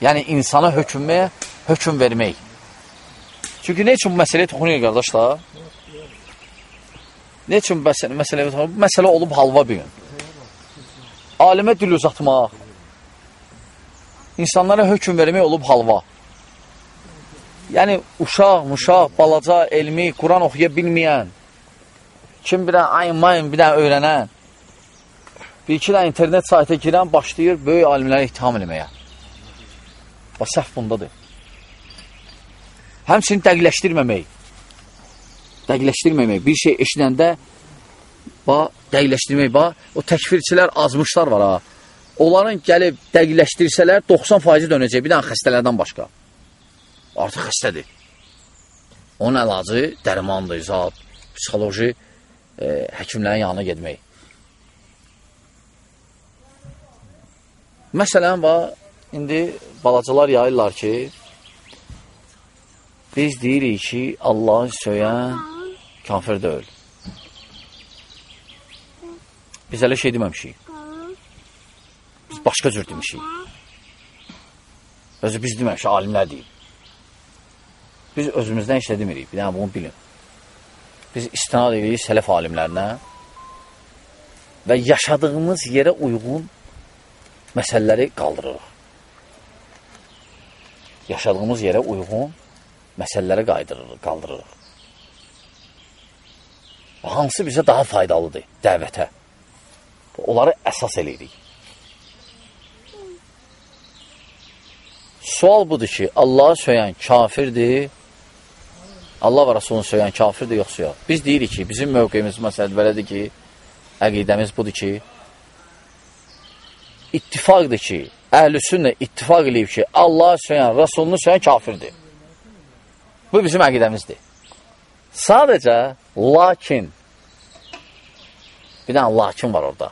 Yəni, insana hökmməyə, hökm vermək. Çünki nə üçün bu məsələyə toxunuyor, qardaşlar? Nə üçün məsələ, məsələ, bu məsələ olub halva bir gün. Alimə dil uzatmaq, insanlara hökm vermək olub halva. Yəni, uşaq, muşaq, balaca, elmi, Quran oxuya bilməyən, kim bir dənə ayın mayın bir dənə öyrənən, bir iki dənə internet saytə girən başlayır böyük alimləri ittiham eləməyə. Və səhv bundadır. Həmçinin dəqiqləşdirməmək. Dəqiqləşdirməmək. Bir şey eşidəndə bax, dəqiqləşdirmək, bax, o təkfirçilər azmışlar var ha. Onların gəlib dəqiqləşdirsələr 90% dönəcək bir dənə xəstələrdən başqa. Artıq xəstədir. Onun əlacı dərmandır, zat, psixoloji e, həkimlərin yanına getmək. Məsələn, bax, indi balacalar yayırlar ki, biz deyirik ki, Allahı söyən kafir deyil. Biz elə şey deməmişik. Biz başqa cür demişik. Özü biz deməmişik, alimlər deyib. Biz özümüzdən işlə demirik, bir dənə bunu bilin. Biz istinad edirik sələf alimlərinə və yaşadığımız yerə uyğun məsələləri qaldırırıq. Yaşadığımız yerə uyğun məsələləri qaydırırıq, qaldırırıq. Hansı bizə daha faydalıdır dəvətə? Onları əsas eləyirik. Sual budur ki, Allahı söyən kafirdir, Allah və Rasulunu söyən kafirdir, yoxsa yox. Biz deyirik ki, bizim mövqeyimiz məsələdir, belədir ki, əqidəmiz budur ki, ittifaqdır ki, əhl-i sünnə ittifaq eləyib ki, Allahı söyən, Rasulunu söyən kafirdir. Bu bizim əqidəmizdir. Sadəcə, lakin, bir dənə lakin var orada.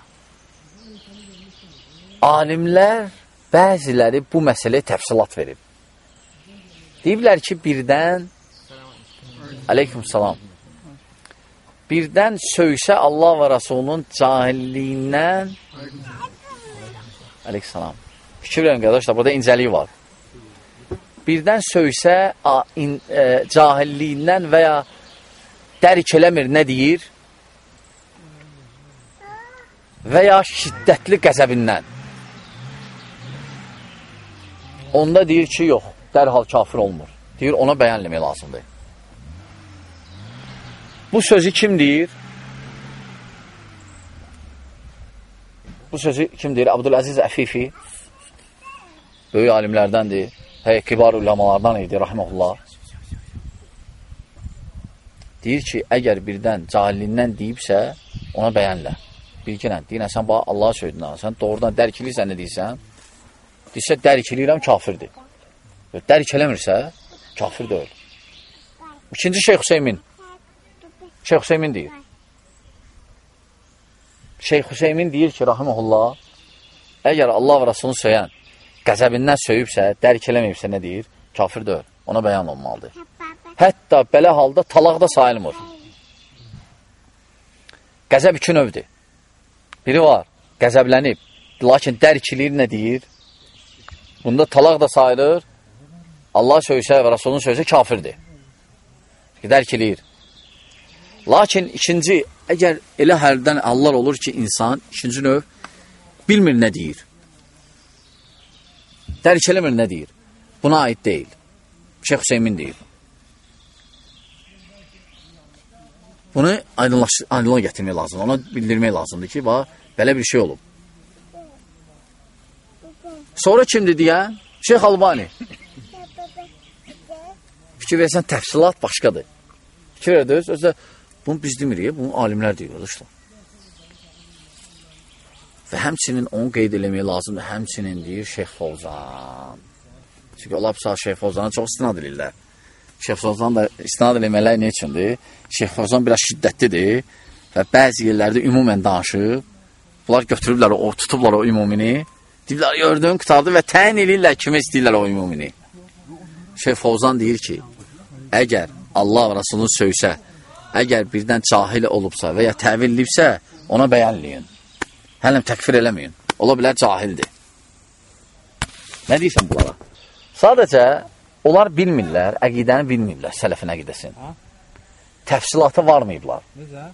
Alimlər bəziləri bu məsələyə təfsilat verib. Deyiblər ki, birdən Aleyküm salam. Birdən söysə Allah və Rasulunun cahilliyindən Aleyküm salam. Fikir verin, qardaşlar, burada incəlik var. Birdən söysə a, in, e, cahilliyindən və ya dərk eləmir nə deyir və ya şiddətli qəzəbindən. Onda deyir ki, yox, dərhal kafir olmur. Deyir, ona bəyənləmək lazımdır. Bu sözü kim deyir? Bu sözü kim deyir? Abdüləziz Əfifi. Böyük alimlərdəndir. Hey, kibar ulamalardan idi, rahməhullah. Deyir ki, əgər birdən cahillindən deyibsə, ona bəyənlə. Bilginən, deyinə, sən bax, Allah söydün, sən doğrudan dərk edirsən, nə deyirsən? Deyirsə, dərk eləyirəm, kafirdir. Dərk eləmirsə, kafir deyil. İkinci Şeyx Hüseymin. Şeyx Hüseymin deyir. Şeyx Hüseymin deyir ki, rahiməhullah, əgər Allah və Rasulunu söyən qəzəbindən söyübsə, dərk eləməyibsə, nə deyir? Kafir deyil. Ona bəyan olmalıdır. Hətta belə halda talaq da sayılmır. Qəzəb iki növdür. Biri var, qəzəblənib, lakin dərk eləyir nə deyir? Bunda talaq da sayılır. Allah söysə və Rasulun söysə kafirdir. Dərk eləyir. Lakin ikinci, əgər elə hərdən Allah olur ki, insan, ikinci növ, bilmir nə deyir. Dərk eləmir nə deyir. Buna aid deyil. Şeyh Hüseymin deyir. Bunu aydınlığa gətirmək lazımdır. Ona bildirmək lazımdır ki, bax, belə bir şey olub. Sonra kimdir deyən? Şeyx Albani. Fikir versən, təfsilat başqadır. Fikir verirsiniz, özdə bunu biz demirik, bunu alimlər deyir, qardaşlar. Və həmçinin onu qeyd eləmək lazımdır, həmçinin deyir Şeyx Fovzan. Çünki onlar sağ Şeyx Fovzana çox istinad edirlər. Şeyx Fovzan da istinad eləməklər nə üçündür? Şeyx Fovzan biraz şiddətlidir və bəzi yerlərdə ümumən danışıb. Bunlar götürüblər, o tutublar o ümumini. Deyirlər, gördün, qutardı və təyin edirlər kimə istəyirlər o ümumini. Şeyh Fovzan deyir ki, əgər Allah Rasulunu söysə, əgər birdən cahil olubsa və ya təvillibsə, ona bəyənləyin. Hələm təkfir eləməyin. Ola bilər cahildir. Nə deyirsən bunlara? Sadəcə onlar bilmirlər, əqidəni bilmirlər, sələfin əqidəsini. Ha? Təfsilatı varmayıblar. Necə?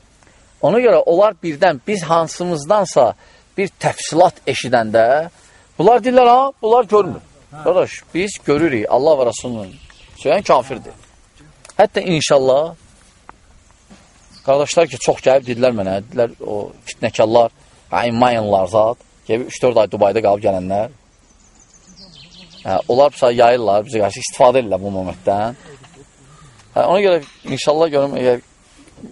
Ona görə onlar birdən biz hansımızdansa bir təfsilat eşidəndə bunlar deyirlər ha, bunlar görmür. Qardaş, biz görürük Allah və Rasulunun söyləyən kafirdir. Hətta inşallah qardaşlar ki, çox gəlib dedilər mənə, dedilər o fitnəkarlar, ayınmayınlar zat, gəlib 3-4 ay Dubayda qalıb gələnlər. Hə, onlar bizə yayırlar, bizə qarşı istifadə edirlər bu momentdən. Hə, ona görə inşallah görüm, əgər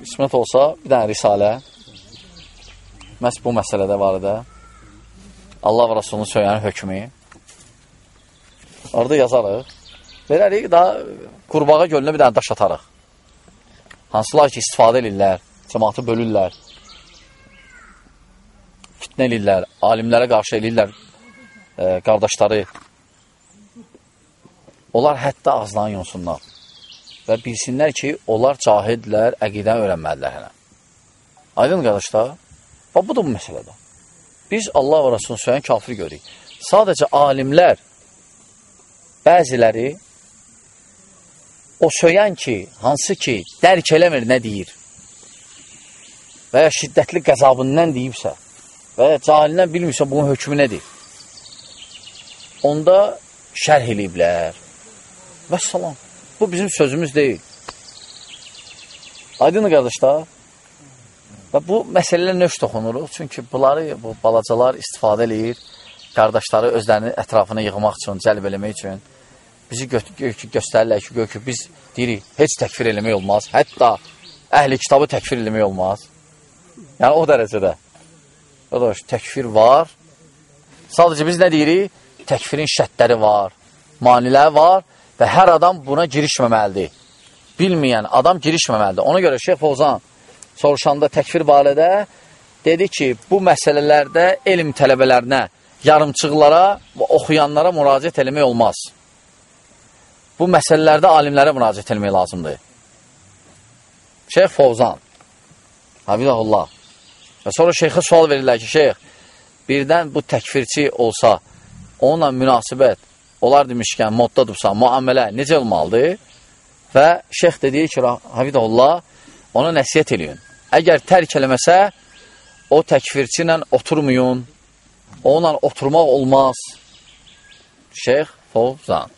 qismət olsa, bir dənə risalə məhz bu məsələdə var idi. Allah və Rasulunun söyləyən hökmü. Orada yazarıq. Verərik, daha qurbağa gölünə bir dənə daş atarıq. Hansılar ki, istifadə edirlər, cəmatı bölürlər, fitnə edirlər, alimlərə qarşı edirlər e, qardaşları. Onlar hətta ağızdan yonsunlar və bilsinlər ki, onlar cahidlər, əqidən öyrənməlidirlər hələ. Aydın qardaşlar, bax, bu da bu məsələdə. Biz Allah və Rasulun söyləyən kafir görürük. Sadəcə alimlər, bəziləri o söyləyən ki, hansı ki, dərk eləmir nə deyir və ya şiddətli qəzabından deyibsə və ya cahilindən bilmirsə bunun hökmü nədir? Onda şərh eləyiblər. Və salam. Bu bizim sözümüz deyil. Aydın qardaşlar. Və bu məsələlər nöş toxunuruq. Çünki bunları bu balacalar istifadə eləyir. Qardaşları özlərinin ətrafına yığmaq üçün, cəlb eləmək üçün. Bizi gö gö göstərirlər ki, gö ki, biz deyirik, heç təkfir eləmək olmaz. Hətta əhli kitabı təkfir eləmək olmaz. Yəni o dərəcədə. Qardaş, təkfir var. Sadəcə biz nə deyirik? Təkfirin şərtləri var, manilər var və hər adam buna girişməməlidir. Bilməyən adam girişməməlidir. Ona görə Şeyx Fozan soruşanda təkfir barədə dedi ki, bu məsələlərdə elm tələbələrinə, yarımçıqlara və oxuyanlara müraciət eləmək olmaz. Bu məsələlərdə alimlərə müraciət eləmək lazımdır. Şeyx Fovzan, Habibullah. Və sonra şeyxə sual verirlər ki, şeyx, birdən bu təkfirçi olsa, onunla münasibət, onlar demişkən, modda dursa, muamələ necə olmalıdır? Və şeyx dediyi ki, Habibullah, ona nəsiyyət eləyin. Əgər tərk eləməsə, o təkfirçi ilə oturmayın, onunla oturmaq olmaz. Şeyx Fovzan.